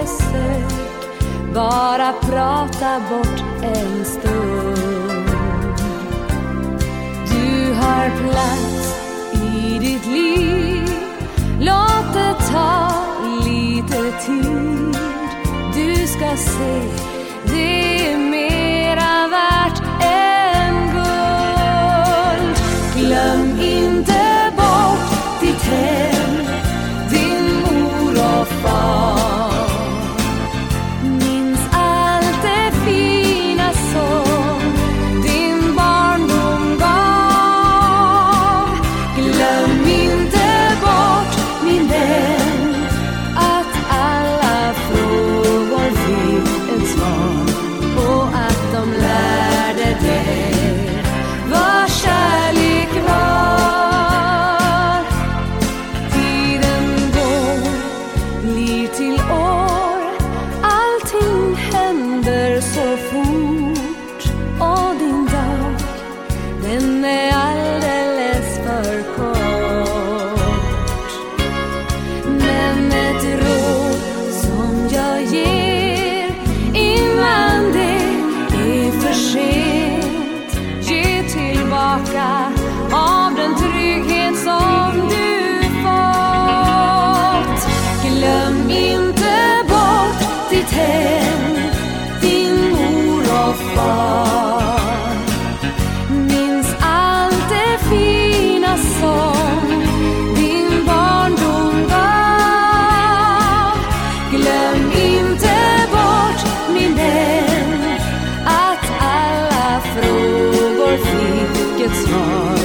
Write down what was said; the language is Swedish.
besök bara prata bort en stund. Du har plats i ditt liv. Låt det ta lite tid. Du ska se och far. Minns allt det fina som din barndom var. Glöm inte bort min vän att alla frågor fick ett svar.